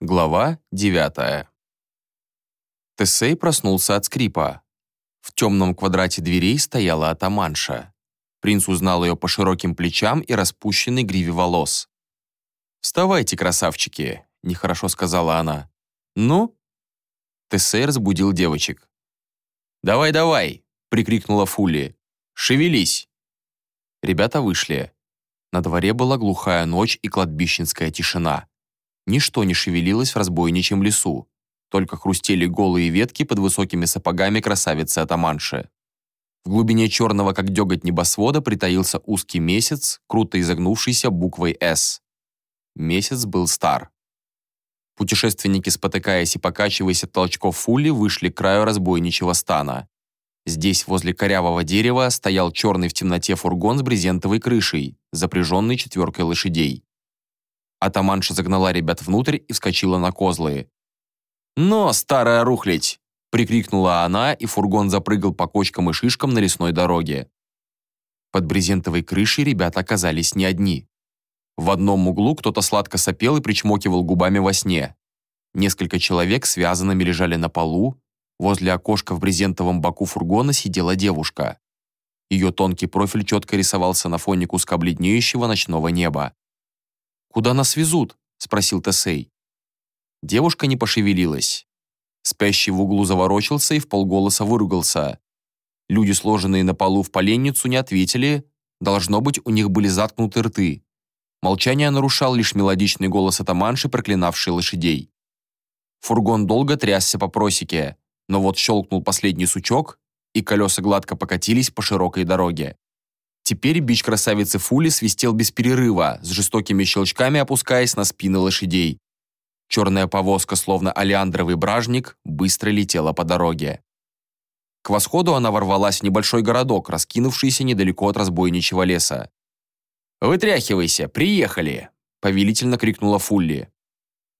Глава 9. Тесей проснулся от скрипа. В темном квадрате дверей стояла атаманша. Принц узнал ее по широким плечам и распущенной гриве волос. «Вставайте, красавчики», — нехорошо сказала она. «Ну?» Тесей разбудил девочек. «Давай, давай!» — прикрикнула Фули. «Шевелись!» Ребята вышли. На дворе была глухая ночь и кладбищенская тишина. Ничто не шевелилось в разбойничьем лесу. Только хрустели голые ветки под высокими сапогами красавицы-атаманши. В глубине черного, как деготь небосвода, притаился узкий месяц, круто изогнувшийся буквой «С». Месяц был стар. Путешественники, спотыкаясь и покачиваясь от толчков фули, вышли к краю разбойничьего стана. Здесь, возле корявого дерева, стоял черный в темноте фургон с брезентовой крышей, запряженный четверкой лошадей. Атаманша загнала ребят внутрь и вскочила на козлы. «Но, старая рухлядь!» — прикрикнула она, и фургон запрыгал по кочкам и шишкам на лесной дороге. Под брезентовой крышей ребята оказались не одни. В одном углу кто-то сладко сопел и причмокивал губами во сне. Несколько человек связанными лежали на полу, возле окошка в брезентовом боку фургона сидела девушка. Ее тонкий профиль четко рисовался на фоне куска бледнеющего ночного неба. «Куда нас везут?» — спросил Тесей. Девушка не пошевелилась. Спящий в углу заворочился и в полголоса выругался. Люди, сложенные на полу в поленницу, не ответили. Должно быть, у них были заткнуты рты. Молчание нарушал лишь мелодичный голос атаманши, проклинавший лошадей. Фургон долго трясся по просеке, но вот щелкнул последний сучок, и колеса гладко покатились по широкой дороге. Теперь бич красавицы Фули свистел без перерыва, с жестокими щелчками опускаясь на спины лошадей. Черная повозка, словно алиандровый бражник, быстро летела по дороге. К восходу она ворвалась в небольшой городок, раскинувшийся недалеко от разбойничьего леса. «Вытряхивайся, приехали!» – повелительно крикнула Фулли.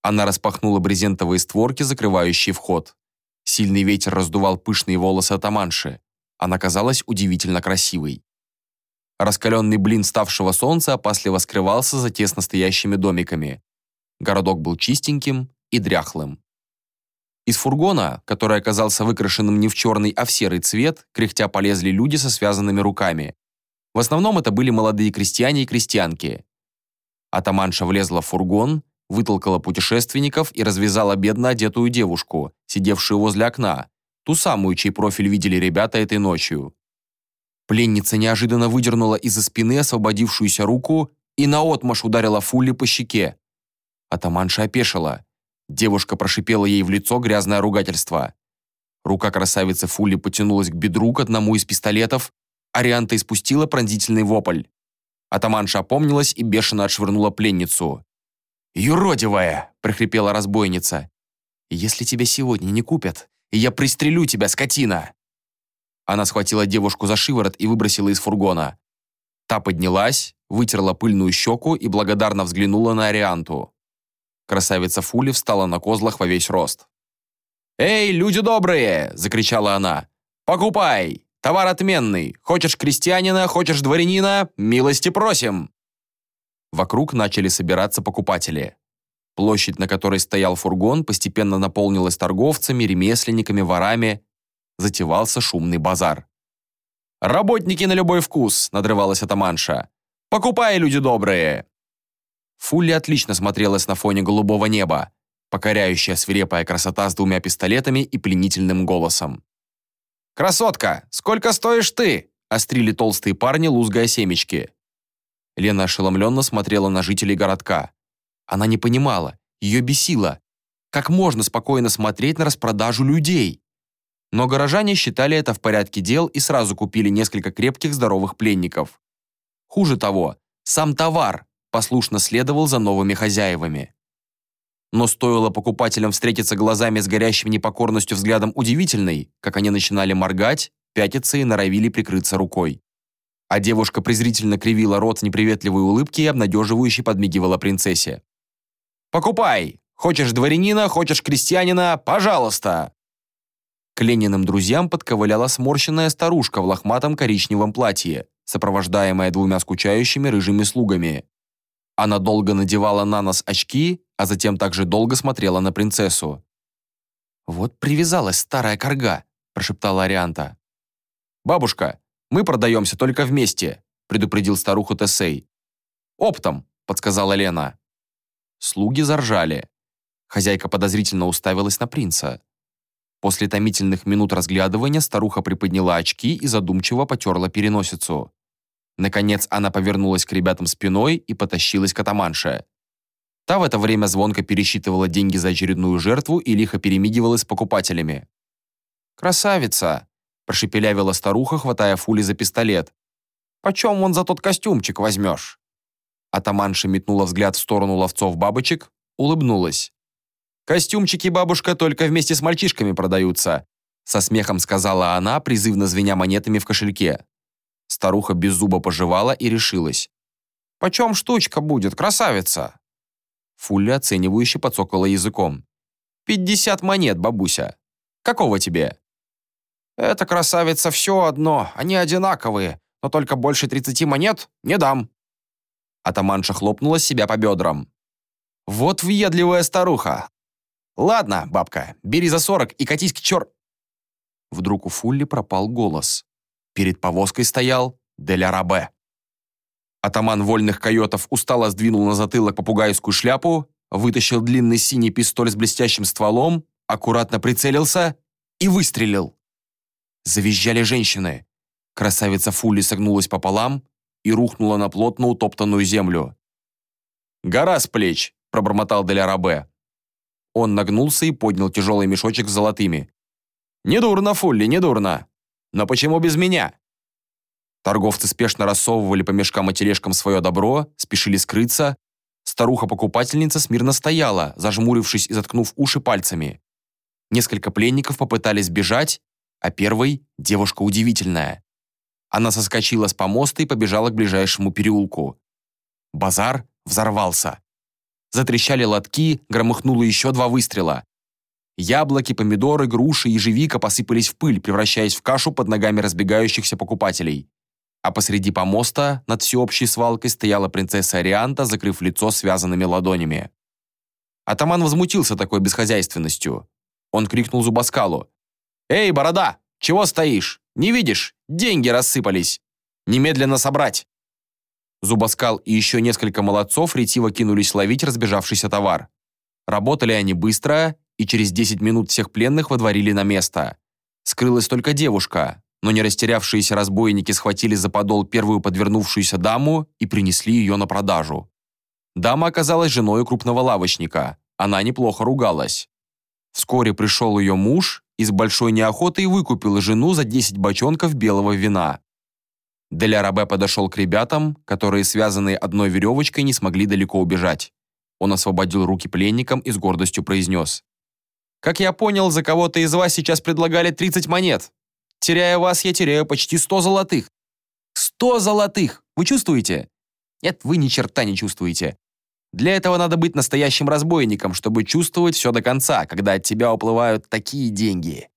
Она распахнула брезентовые створки, закрывающие вход. Сильный ветер раздувал пышные волосы атаманши. Она казалась удивительно красивой. Раскаленный блин ставшего солнца опасливо скрывался за тесно стоящими домиками. Городок был чистеньким и дряхлым. Из фургона, который оказался выкрашенным не в черный, а в серый цвет, кряхтя полезли люди со связанными руками. В основном это были молодые крестьяне и крестьянки. Атаманша влезла в фургон, вытолкала путешественников и развязала бедно одетую девушку, сидевшую возле окна, ту самую, чей профиль видели ребята этой ночью. Пленница неожиданно выдернула из-за спины освободившуюся руку и наотмашь ударила Фулли по щеке. Атаманша опешила. Девушка прошипела ей в лицо грязное ругательство. Рука красавицы Фулли потянулась к бедру к одному из пистолетов, Арианта испустила пронзительный вопль. Атаманша опомнилась и бешено отшвырнула пленницу. «Юродивая!» – прохрипела разбойница. «Если тебя сегодня не купят, я пристрелю тебя, скотина!» Она схватила девушку за шиворот и выбросила из фургона. Та поднялась, вытерла пыльную щеку и благодарно взглянула на Арианту. Красавица Фули встала на козлах во весь рост. «Эй, люди добрые!» – закричала она. «Покупай! Товар отменный! Хочешь крестьянина, хочешь дворянина? Милости просим!» Вокруг начали собираться покупатели. Площадь, на которой стоял фургон, постепенно наполнилась торговцами, ремесленниками, ворами затевался шумный базар. «Работники на любой вкус!» – надрывалась атаманша. «Покупай, люди добрые!» Фулли отлично смотрелась на фоне голубого неба, покоряющая свирепая красота с двумя пистолетами и пленительным голосом. «Красотка, сколько стоишь ты?» – острили толстые парни, лузгая семечки. Лена ошеломленно смотрела на жителей городка. Она не понимала, ее бесило. Как можно спокойно смотреть на распродажу людей? Но горожане считали это в порядке дел и сразу купили несколько крепких здоровых пленников. Хуже того, сам товар послушно следовал за новыми хозяевами. Но стоило покупателям встретиться глазами с горящим непокорностью взглядом удивительной, как они начинали моргать, пятиться и норовили прикрыться рукой. А девушка презрительно кривила рот в неприветливой улыбке и обнадеживающе подмигивала принцессе. «Покупай! Хочешь дворянина, хочешь крестьянина, пожалуйста!» К Лениным друзьям подковыляла сморщенная старушка в лохматом коричневом платье, сопровождаемая двумя скучающими рыжими слугами. Она долго надевала на нос очки, а затем также долго смотрела на принцессу. «Вот привязалась старая корга», – прошептала Арианта. «Бабушка, мы продаемся только вместе», – предупредил старуху Тесей. «Оптом», – подсказала Лена. Слуги заржали. Хозяйка подозрительно уставилась на принца. После томительных минут разглядывания старуха приподняла очки и задумчиво потерла переносицу. Наконец она повернулась к ребятам спиной и потащилась к атаманше. Та в это время звонко пересчитывала деньги за очередную жертву и лихо перемигивалась с покупателями. «Красавица!» – прошепелявила старуха, хватая Фули за пистолет. «Почем он за тот костюмчик возьмешь?» Атаманша метнула взгляд в сторону ловцов бабочек, улыбнулась. «Костюмчики, бабушка, только вместе с мальчишками продаются», со смехом сказала она, призывно звеня монетами в кошельке. Старуха без зуба пожевала и решилась. «Почем штучка будет, красавица?» Фулля оценивающе подсокала языком. «Пятьдесят монет, бабуся. Какого тебе?» «Это, красавица, все одно, они одинаковые, но только больше тридцати монет не дам». Атаманша хлопнула себя по бедрам. «Вот въедливая старуха! Ладно, бабка, бери за сорок и катись к чер...» Вдруг у Фулли пропал голос. Перед повозкой стоял Деля Рабе. Атаман вольных койотов устало сдвинул на затылок попугайскую шляпу, вытащил длинный синий пистоль с блестящим стволом, аккуратно прицелился и выстрелил. Завизжали женщины. Красавица Фулли согнулась пополам и рухнула на плотно утоптанную землю. «Гора с плеч!» – пробормотал Деля Рабе. Он нагнулся и поднял тяжелый мешочек с золотыми. «Недурно, Фулли, недурно! Но почему без меня?» Торговцы спешно рассовывали по мешкам и тележкам свое добро, спешили скрыться. Старуха-покупательница смирно стояла, зажмурившись и заткнув уши пальцами. Несколько пленников попытались бежать, а первой – девушка удивительная. Она соскочила с помоста и побежала к ближайшему переулку. Базар взорвался. Затрещали лотки, громыхнуло еще два выстрела. Яблоки, помидоры, груши, ежевика посыпались в пыль, превращаясь в кашу под ногами разбегающихся покупателей а посреди помоста над всеобщей свалкой стояла принцесса Арианта, закрыв лицо связанными ладонями. Атаман возмутился такой бесхозяйственностью. Он крикнул Зубаскалу. «Эй, борода, чего стоишь? Не видишь? Деньги рассыпались! Немедленно собрать!» Зубаскал и еще несколько молодцов ретиво кинулись ловить разбежавшийся товар. Работали они быстро, и через 10 минут всех пленных водворили на место. Скрылась только девушка, но не растерявшиеся разбойники схватили за подол первую подвернувшуюся даму и принесли ее на продажу. Дама оказалась женой крупного лавочника. Она неплохо ругалась. Вскоре пришел ее муж и с большой неохотой выкупил жену за 10 бочонков белого вина. Деля подошел к ребятам, которые, связанные одной веревочкой, не смогли далеко убежать. Он освободил руки пленникам и с гордостью произнес. «Как я понял, за кого-то из вас сейчас предлагали 30 монет. Теряя вас, я теряю почти сто золотых. Сто золотых! Вы чувствуете? Нет, вы ни черта не чувствуете. Для этого надо быть настоящим разбойником, чтобы чувствовать все до конца, когда от тебя уплывают такие деньги.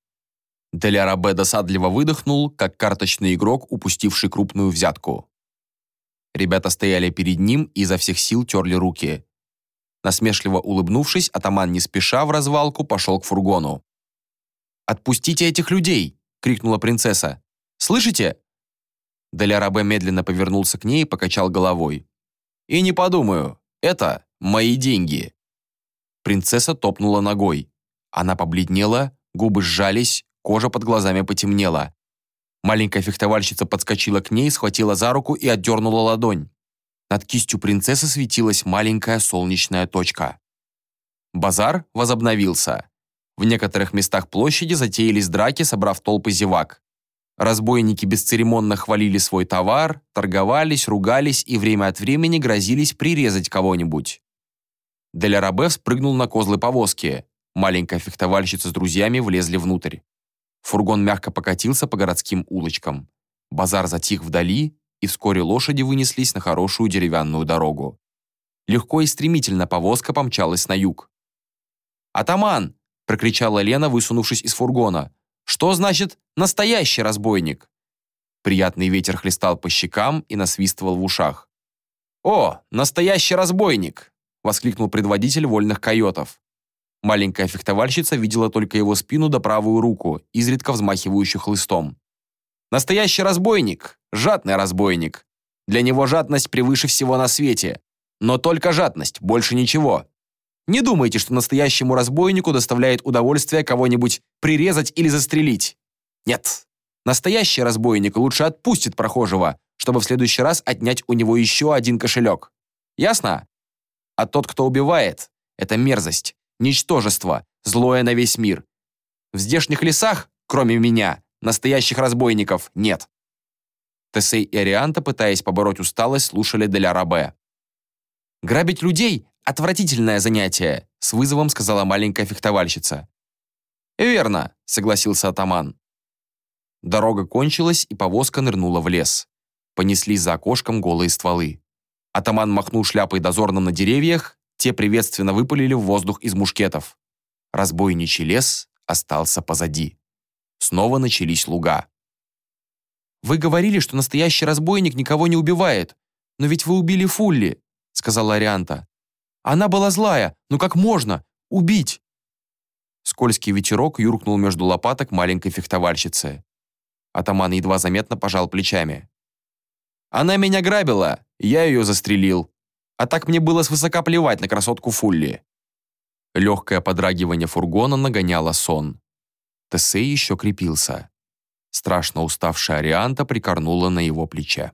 Деля Б досадливо выдохнул, как карточный игрок, упустивший крупную взятку. Ребята стояли перед ним и изо всех сил терли руки. Насмешливо улыбнувшись, атаман не спеша в развалку пошел к фургону. «Отпустите этих людей!» — крикнула принцесса. «Слышите?» Делярабе медленно повернулся к ней и покачал головой. «И не подумаю, это мои деньги». Принцесса топнула ногой. Она побледнела, губы сжались, кожа под глазами потемнела. Маленькая фехтовальщица подскочила к ней, схватила за руку и отдернула ладонь. Над кистью принцессы светилась маленькая солнечная точка. Базар возобновился. В некоторых местах площади затеялись драки, собрав толпы зевак. Разбойники бесцеремонно хвалили свой товар, торговались, ругались и время от времени грозились прирезать кого-нибудь. Деля Рабе спрыгнул на козлы повозки. Маленькая фехтовальщица с друзьями влезли внутрь. Фургон мягко покатился по городским улочкам. Базар затих вдали, и вскоре лошади вынеслись на хорошую деревянную дорогу. Легко и стремительно повозка помчалась на юг. «Атаман, прокричала Лена, высунувшись из фургона. «Что значит настоящий разбойник?» Приятный ветер хлестал по щекам и насвистывал в ушах. «О, настоящий разбойник!» — воскликнул предводитель вольных койотов. Маленькая фехтовальщица видела только его спину да правую руку, изредка взмахивающую хлыстом. «Настоящий разбойник! Жадный разбойник! Для него жадность превыше всего на свете. Но только жадность, больше ничего. Не думайте, что настоящему разбойнику доставляет удовольствие кого-нибудь прирезать или застрелить. Нет. Настоящий разбойник лучше отпустит прохожего, чтобы в следующий раз отнять у него еще один кошелек. Ясно? А тот, кто убивает, это мерзость, ничтожество, злое на весь мир. В здешних лесах, кроме меня, настоящих разбойников нет. Тесей и Арианта, пытаясь побороть усталость, слушали Деля Рабе. «Грабить людей – отвратительное занятие», – с вызовом сказала маленькая фехтовальщица. «Верно», – согласился атаман. Дорога кончилась, и повозка нырнула в лес. Понеслись за окошком голые стволы. Атаман махнул шляпой дозорным на деревьях, те приветственно выпалили в воздух из мушкетов. Разбойничий лес остался позади. Снова начались луга. «Вы говорили, что настоящий разбойник никого не убивает, но ведь вы убили Фулли», сказала Арианта. «Она была злая, но как можно? Убить!» Скользкий ветерок юркнул между лопаток маленькой фехтовальщицы. Атаман едва заметно пожал плечами. «Она меня грабила, я ее застрелил. А так мне было свысока плевать на красотку Фулли». Легкое подрагивание фургона нагоняло сон. Тесей еще крепился. Страшно уставшая Арианта прикорнула на его плече.